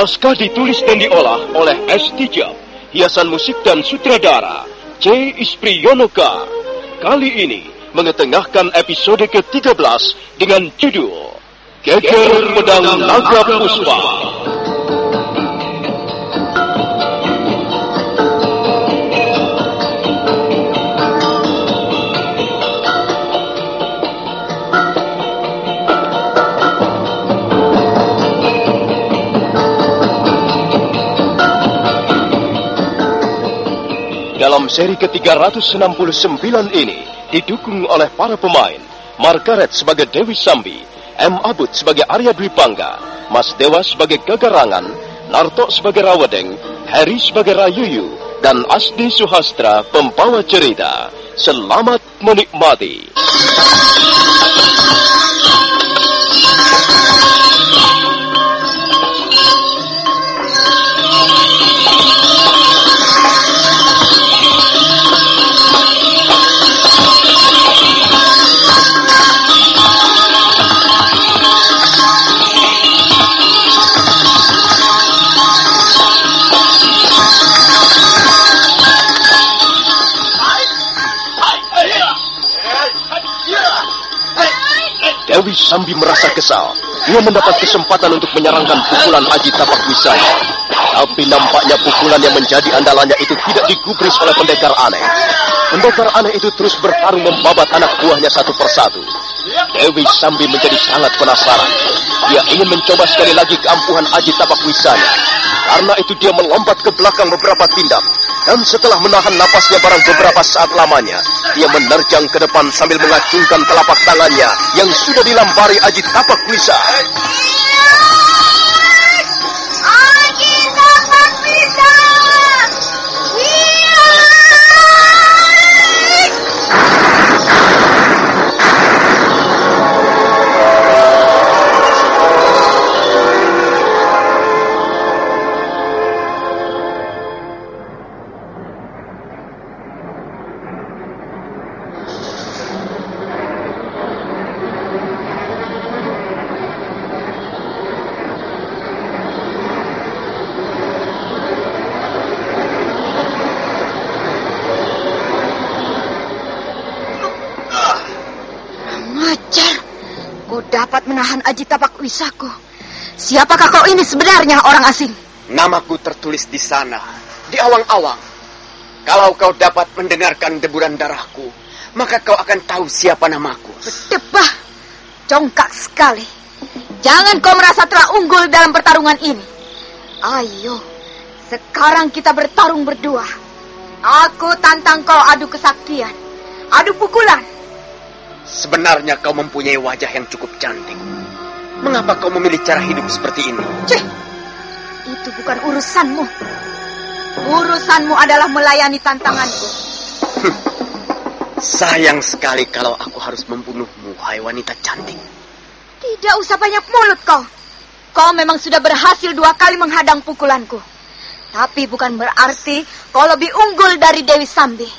Naskah ditulis dan diolah oleh S. Tijab, hiasan musik dan sutradara C. Ispriyonoka. Kali ini mengetengahkan episode ke-13 dengan judul Geger Pedang Naga Puspa. Seri ke-369 ini, didukung oleh para pemain, Margaret sebagai Dewi Sambi, M. Abud sebagai Arya Dwi Pangga, Mas Dewa sebagai Gagarangan, Narto sebagai Rawadeng, Harry sebagai Rayuyu, dan Asdi Suhastra pembawa cerita. Selamat menikmati. Sambi merasa kesal. Dia mendapat kesempatan untuk menyerangkan pukulan Aji Tapak Wisaya. Tapi nampaknya pukulan yang menjadi andalannya itu tidak digubris oleh pendekar aneh. Pendekar aneh itu terus bertarung membabat anak buahnya satu persatu. Dewi Sambi menjadi sangat penasaran. Dia ingin mencoba sekali lagi keampuhan Aji Tapak Wisaya. Karena itu dia melompat ke belakang beberapa tindak. Dan setelah menahan napasnya barang beberapa saat lamanya, dia menerjang ke depan sambil mengacungkan telapak tangannya yang sudah dilambari Aji Tapak Wisa. Menahan Aji Tapak Wisaku. Siapakah kau ini sebenarnya orang asing? Namaku tertulis di sana, di awang-awang. Kalau kau dapat mendengarkan deburan darahku, maka kau akan tahu siapa namaku. Berdebah, congkak sekali. Jangan kau merasa telah unggul dalam pertarungan ini. Ayo, sekarang kita bertarung berdua. Aku tantang kau adu kesaktian, adu pukulan. Sebenarnya kau mempunyai wajah yang cukup cantik. Mengapa kau memilih cara hidup seperti ini? Cih, itu bukan urusanmu. Urusanmu adalah melayani tantanganku. Sayang sekali kalau aku harus membunuhmu, hai wanita cantik. Tidak usah banyak mulut kau. Kau memang sudah berhasil dua kali menghadang pukulanku. Tapi bukan berarti kau lebih unggul dari Dewi Sambi.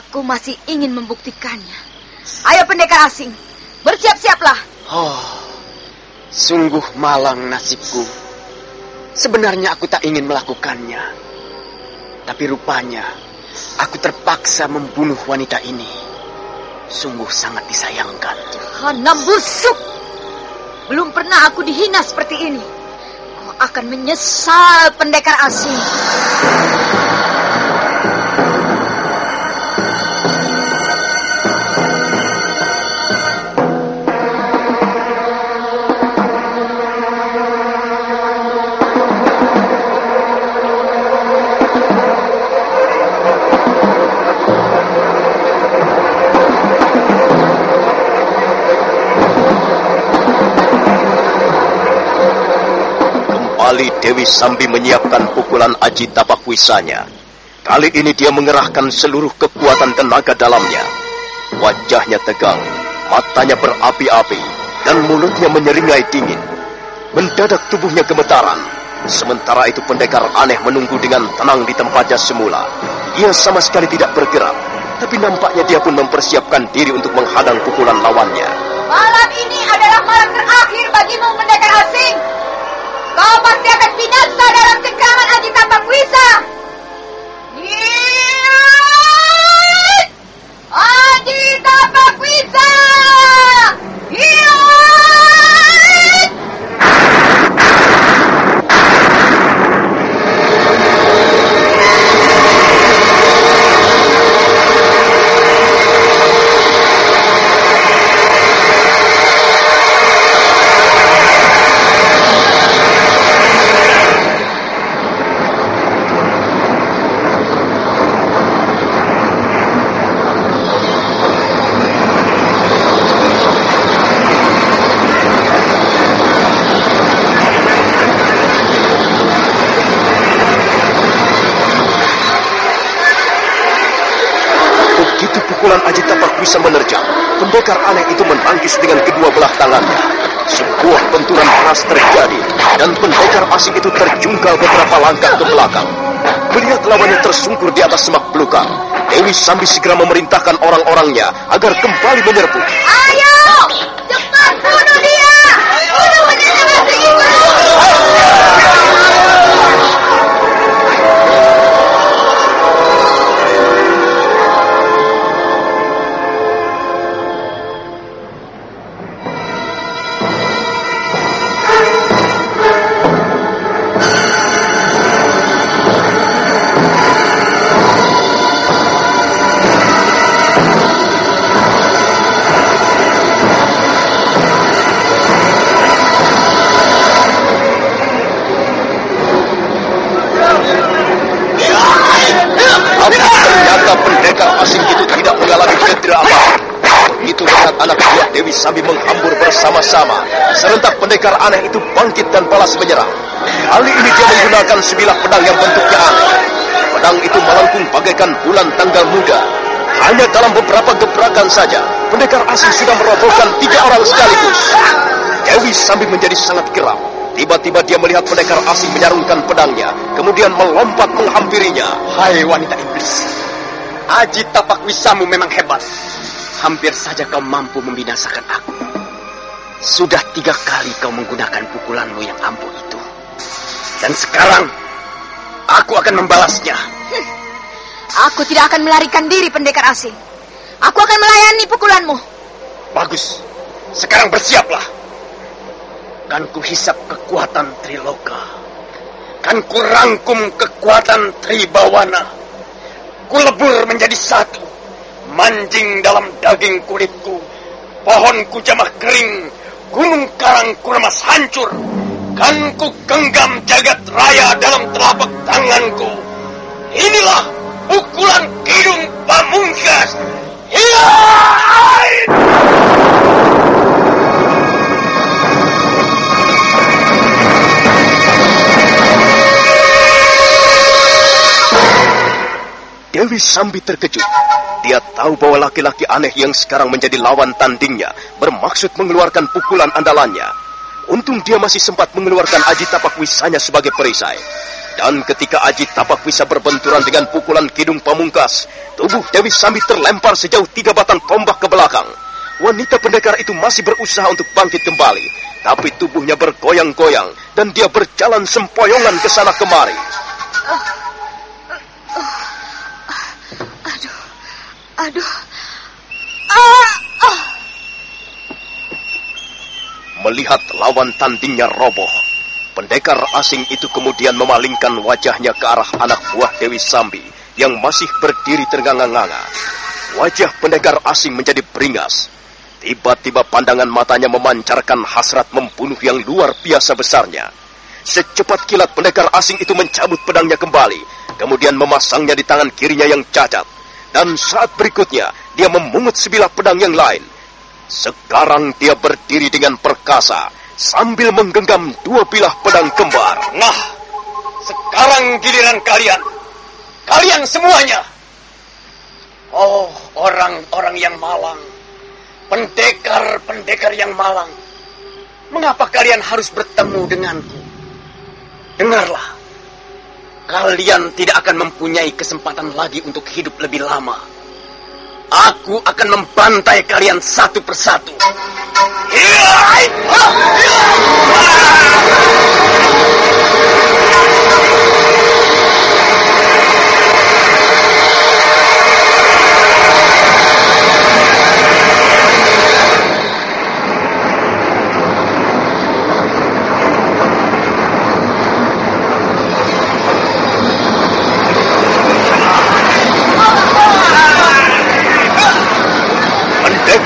Aku masih ingin membuktikannya. Ayo pendekar asing, bersiap-siaplah. Oh, sungguh malang nasibku. Sebenarnya aku tak ingin melakukannya. Tapi rupanya aku terpaksa membunuh wanita ini. Sungguh sangat disayangkan. Hana busuk. Belum pernah aku dihina seperti ini. Kau akan menyesal pendekar asing. Dewi Sambi menyiapkan pukulan Aji Tapak Wisanya. Kali ini dia mengerahkan seluruh kekuatan tenaga dalamnya. Wajahnya tegang, matanya berapi-api, dan mulutnya menyeringai dingin. Mendadak tubuhnya gemetaran. Sementara itu pendekar aneh menunggu dengan tenang di tempatnya semula. Ia sama sekali tidak bergerak, tapi nampaknya dia pun mempersiapkan diri untuk menghadang pukulan lawannya. Malam ini adalah malam terakhir bagimu pendekar asing. Kau pasti akan binasa dalam cengkraman Aji Tapak Wisa. Hiat! Aji Tapak Wisa! Hiat! Begitu pukulan Aji Tapak bisa menerjang, pendekar aneh itu menangkis dengan kedua belah tangannya. Sebuah benturan panas terjadi, dan pendekar asing itu terjungkal beberapa langkah ke belakang. Melihat lawannya tersungkur di atas semak belukar, Dewi Sambi segera memerintahkan orang-orangnya agar kembali menyerbu. Ayo! Dewi Sambi menghambur bersama-sama. Serentak pendekar aneh itu bangkit dan balas menyerang. Kali ini dia menggunakan sebilah pedang yang bentuknya aneh. Pedang itu melengkung bagaikan bulan tanggal muda. Hanya dalam beberapa gebrakan saja, pendekar asing sudah merobohkan tiga orang sekaligus. Dewi Sambi menjadi sangat geram. Tiba-tiba dia melihat pendekar asing menyarungkan pedangnya, kemudian melompat menghampirinya. Hai wanita iblis. Aji tapak wisamu memang hebat. Hampir saja kau mampu membinasakan aku. Sudah tiga kali kau menggunakan pukulanmu yang ampuh itu. Dan sekarang, aku akan membalasnya. Aku tidak akan melarikan diri pendekar asing. Aku akan melayani pukulanmu. Bagus. Sekarang bersiaplah. Kan ku hisap kekuatan Triloka. Kan ku rangkum kekuatan Tribawana. Ku lebur menjadi satu. Manjing dalam daging kulitku. Pohon ku jamah kering. Gunung karang ku remas hancur. Kan ku genggam jagat raya dalam telapak tanganku. Inilah pukulan kidung pamungkas. Iya! Dewi Sambi terkejut. Dia tahu bahwa laki-laki aneh yang sekarang menjadi lawan tandingnya bermaksud mengeluarkan pukulan andalannya. Untung dia masih sempat mengeluarkan Aji Tapak Wisanya sebagai perisai. Dan ketika Aji Tapak Wisa berbenturan dengan pukulan Kidung Pamungkas, tubuh Dewi Sambi terlempar sejauh tiga batang tombak ke belakang. Wanita pendekar itu masih berusaha untuk bangkit kembali, tapi tubuhnya bergoyang-goyang dan dia berjalan sempoyongan ke sana kemari. Aduh. Ah, ah. Melihat lawan tandingnya roboh, pendekar asing itu kemudian memalingkan wajahnya ke arah anak buah Dewi Sambi yang masih berdiri ternganga-nganga. Wajah pendekar asing menjadi beringas. Tiba-tiba pandangan matanya memancarkan hasrat membunuh yang luar biasa besarnya. Secepat kilat pendekar asing itu mencabut pedangnya kembali, kemudian memasangnya di tangan kirinya yang cacat. Dan saat berikutnya, dia memungut sebilah pedang yang lain. Sekarang dia berdiri dengan perkasa, sambil menggenggam dua bilah pedang kembar. Nah, sekarang giliran kalian. Kalian semuanya. Oh, orang-orang yang malang. Pendekar-pendekar yang malang. Mengapa kalian harus bertemu denganku? Dengarlah. Kalian tidak akan mempunyai kesempatan lagi untuk hidup lebih lama. Aku akan membantai kalian satu persatu. Hiai! Ah!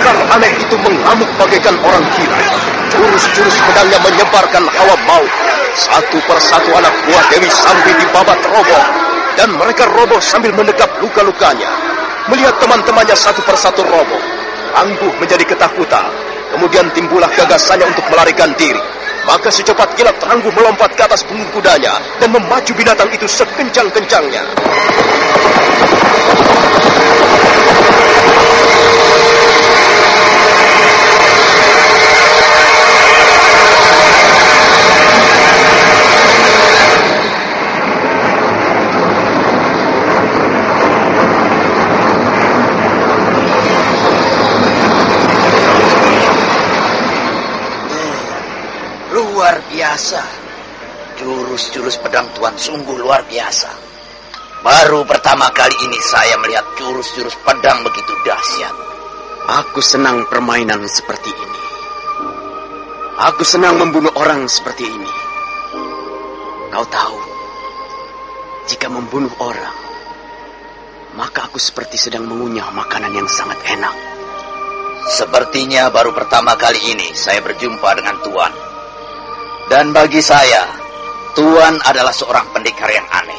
Pendekar aneh itu mengamuk bagaikan orang gila. Jurus-jurus pedangnya menyebarkan hawa maut. Satu persatu anak buah Dewi Sambi dibabat roboh. Dan mereka roboh sambil menegap luka-lukanya. Melihat teman-temannya satu persatu roboh. Angguh menjadi ketakutan. Kemudian timbullah gagasannya untuk melarikan diri. Maka secepat kilat Rangguh melompat ke atas punggung kudanya dan memacu binatang itu sekencang-kencangnya. Luar biasa. Jurus-jurus pedang Tuan sungguh luar biasa. Baru pertama kali ini saya melihat jurus-jurus pedang begitu dahsyat. Aku senang permainan seperti ini. Aku senang membunuh orang seperti ini. Kau tahu, jika membunuh orang, maka aku seperti sedang mengunyah makanan yang sangat enak. Sepertinya baru pertama kali ini saya berjumpa dengan Tuan. Dan bagi saya, Tuan adalah seorang pendekar yang aneh.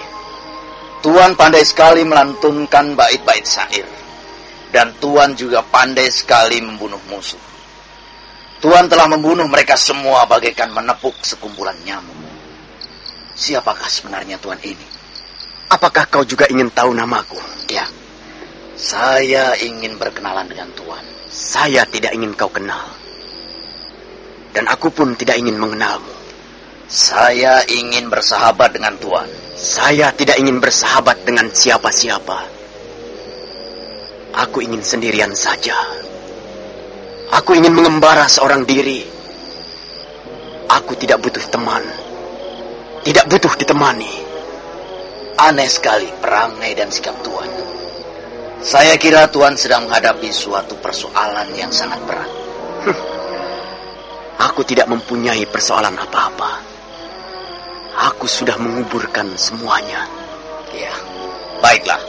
Tuan pandai sekali melantunkan bait-bait syair. Dan Tuan juga pandai sekali membunuh musuh. Tuan telah membunuh mereka semua bagaikan menepuk sekumpulan nyamuk. Siapakah sebenarnya Tuan ini? Apakah kau juga ingin tahu namaku? Ya, saya ingin berkenalan dengan Tuan. Saya tidak ingin kau kenal. Dan aku pun tidak ingin mengenalmu. Saya ingin bersahabat dengan Tuan. Saya tidak ingin bersahabat dengan siapa-siapa. Aku ingin sendirian saja. Aku ingin mengembara seorang diri. Aku tidak butuh teman. Tidak butuh ditemani. Aneh sekali perangai dan sikap Tuan. Saya kira Tuan sedang menghadapi suatu persoalan yang sangat berat. Aku tidak mempunyai persoalan apa-apa. Aku sudah menguburkan semuanya. Ya, baiklah.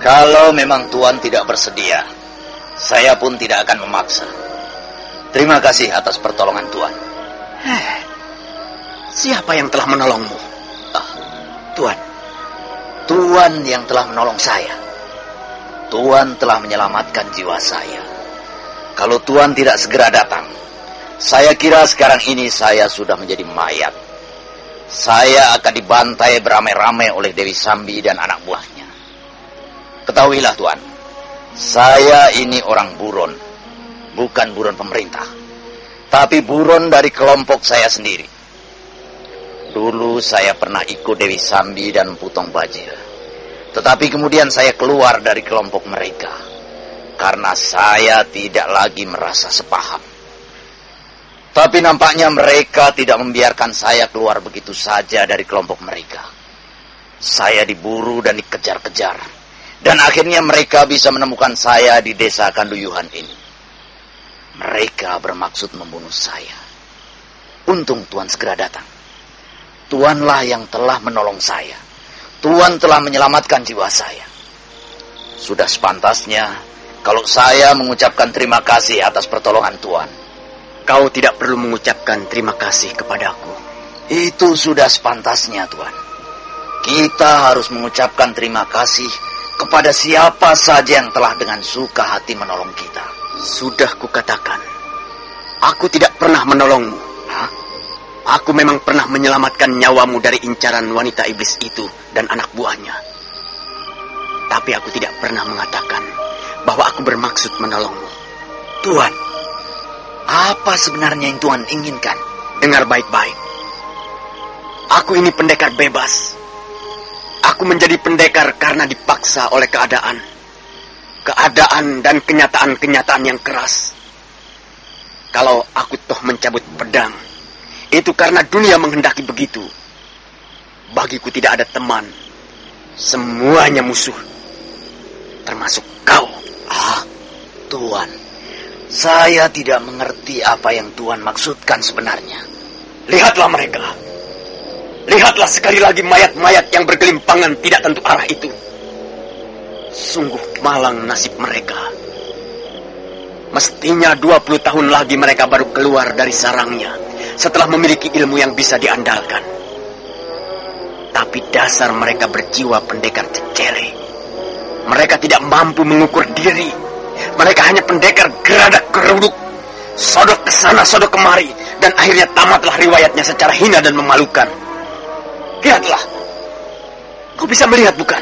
Kalau memang Tuan tidak bersedia, saya pun tidak akan memaksa. Terima kasih atas pertolongan Tuan. Eh, siapa yang telah menolongmu? Ah, Tuan. Tuan yang telah menolong saya. Tuan telah menyelamatkan jiwa saya. Kalau Tuan tidak segera datang, saya kira sekarang ini saya sudah menjadi mayat. Saya akan dibantai beramai-ramai oleh Dewi Sambi dan anak buahnya. Ketahuilah Tuan, saya ini orang buron, bukan buron pemerintah, tapi buron dari kelompok saya sendiri. Dulu saya pernah ikut Dewi Sambi dan Putong Bajir. Tetapi kemudian saya keluar dari kelompok mereka. Karena saya tidak lagi merasa sepaham. Tapi nampaknya mereka tidak membiarkan saya keluar begitu saja dari kelompok mereka. Saya diburu dan dikejar-kejar. Dan akhirnya mereka bisa menemukan saya di desa Kanduyuhan ini. Mereka bermaksud membunuh saya. Untung Tuhan segera datang. Tuanlah yang telah menolong saya. Tuhan telah menyelamatkan jiwa saya. Sudah sepantasnya kalau saya mengucapkan terima kasih atas pertolongan Tuhan. Kau tidak perlu mengucapkan terima kasih kepadaku. Itu sudah sepantasnya, Tuhan. Kita harus mengucapkan terima kasih kepada siapa saja yang telah dengan suka hati menolong kita. Sudah kukatakan, aku tidak pernah menolongmu. Hah? Aku memang pernah menyelamatkan nyawamu dari incaran wanita iblis itu dan anak buahnya. Tapi aku tidak pernah mengatakan bahwa aku bermaksud menolongmu. Tuhan, apa sebenarnya yang Tuhan inginkan? Dengar baik-baik. Aku ini pendekar bebas. Aku menjadi pendekar karena dipaksa oleh keadaan. Keadaan dan kenyataan-kenyataan yang keras. Kalau aku toh mencabut pedang, itu karena dunia menghendaki begitu. Bagiku tidak ada teman. Semuanya musuh. Termasuk kau. Ah, Tuhan. Saya tidak mengerti apa yang Tuhan maksudkan sebenarnya. Lihatlah mereka. Lihatlah sekali lagi mayat-mayat yang bergelimpangan tidak tentu arah itu. Sungguh malang nasib mereka. Mestinya 20 tahun lagi mereka baru keluar dari sarangnya setelah memiliki ilmu yang bisa diandalkan. Tapi dasar mereka berjiwa pendekar cecere. Mereka tidak mampu mengukur diri. Mereka hanya pendekar geradak keruduk. Sodok ke sana, sodok kemari. Dan akhirnya tamatlah riwayatnya secara hina dan memalukan. Lihatlah. Kau bisa melihat bukan?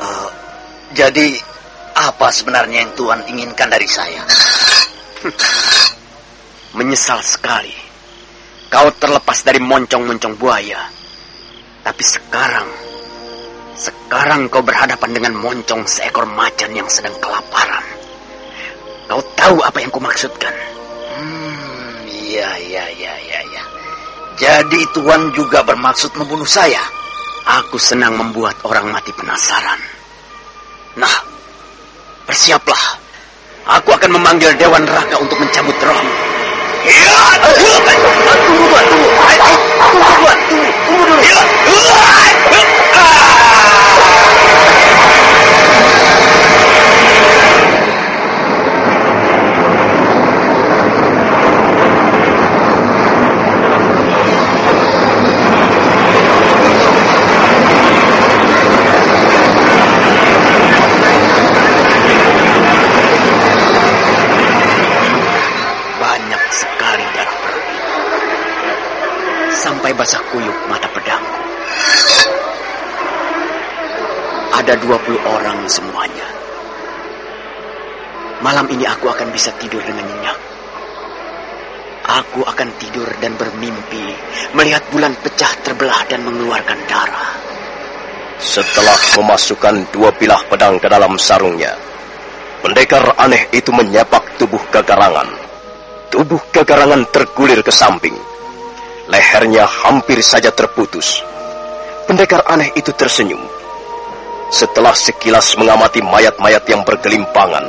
Uh, jadi, apa sebenarnya yang Tuhan inginkan dari saya? Menyesal sekali. Kau terlepas dari moncong-moncong buaya. Tapi sekarang, sekarang kau berhadapan dengan moncong seekor macan yang sedang kelaparan. Kau tahu apa yang kumaksudkan? Hmm, iya, iya, iya, iya, iya. Jadi Tuhan juga bermaksud membunuh saya? Aku senang membuat orang mati penasaran. Nah, bersiaplah. Aku akan memanggil Dewan Raka untuk mencabut rohmu. Ya, tunggu, tunggu, tunggu, tunggu, tunggu, tunggu dulu. Ada 20 orang semuanya. Malam ini aku akan bisa tidur dengan nyenyak. Aku akan tidur dan bermimpi melihat bulan pecah terbelah dan mengeluarkan darah. Setelah memasukkan dua bilah pedang ke dalam sarungnya, pendekar aneh itu menyapak tubuh kagarangan. Tubuh kagarangan tergulir ke samping. Lehernya hampir saja terputus. Pendekar aneh itu tersenyum. Setelah sekilas mengamati mayat-mayat yang bergelimpangan,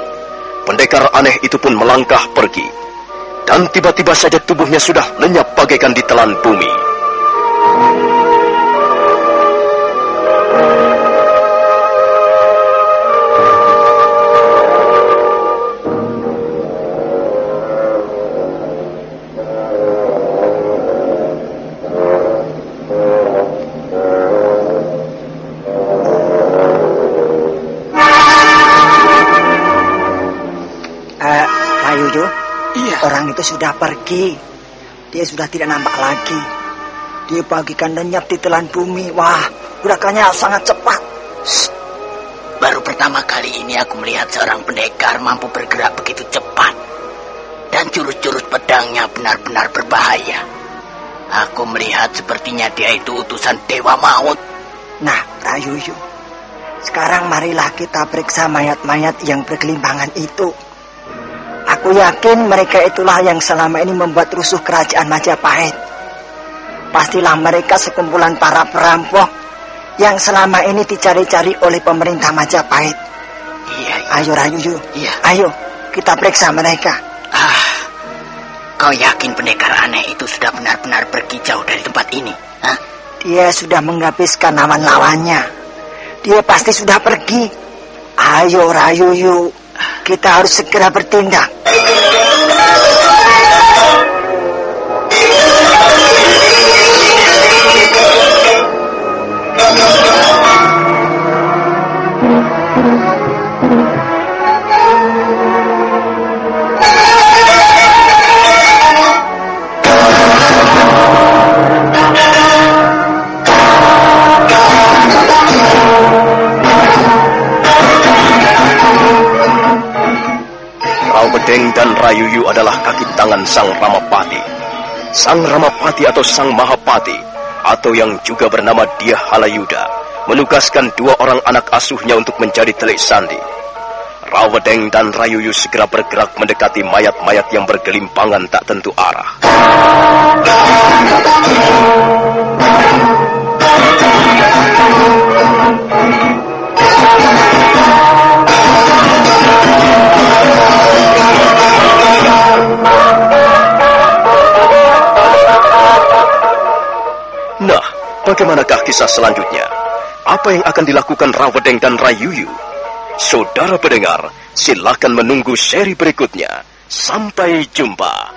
pendekar aneh itu pun melangkah pergi. Dan tiba-tiba saja tubuhnya sudah lenyap bagaikan ditelan bumi. Itu sudah pergi. Dia sudah tidak nampak lagi. Dia bagikan lenyap di telan bumi. Wah, gerakannya sangat cepat. Baru pertama kali ini aku melihat seorang pendekar mampu bergerak begitu cepat. Dan jurus-jurus pedangnya benar-benar berbahaya. Aku melihat sepertinya dia itu utusan Dewa Maut. Nah, Rayuyo, sekarang marilah kita periksa mayat-mayat yang bergelimpangan itu. Aku yakin mereka itulah yang selama ini membuat rusuh kerajaan Majapahit. Pastilah mereka sekumpulan para perampok yang selama ini dicari-cari oleh pemerintah Majapahit. Iya, iya. Ayo Rayuyo, Iya. ayo kita periksa mereka. Ah, kau yakin pendekar aneh itu sudah benar-benar pergi jauh dari tempat ini? Hah? Dia sudah menghabiskan lawan-lawannya. Dia pasti sudah pergi. Ayo Rayuyu, kita harus segera bertindak. Sang Ramapati. Sang Ramapati atau Sang Mahapati, atau yang juga bernama Dia Halayuda, menugaskan dua orang anak asuhnya untuk menjadi telik sandi. Rawedeng dan Rayuyu segera bergerak mendekati mayat-mayat yang bergelimpangan tak tentu arah. Selanjutnya? Apa yang akan dilakukan Rawedeng dan Rayuyu? Saudara pendengar, silakan menunggu seri berikutnya. Sampai jumpa.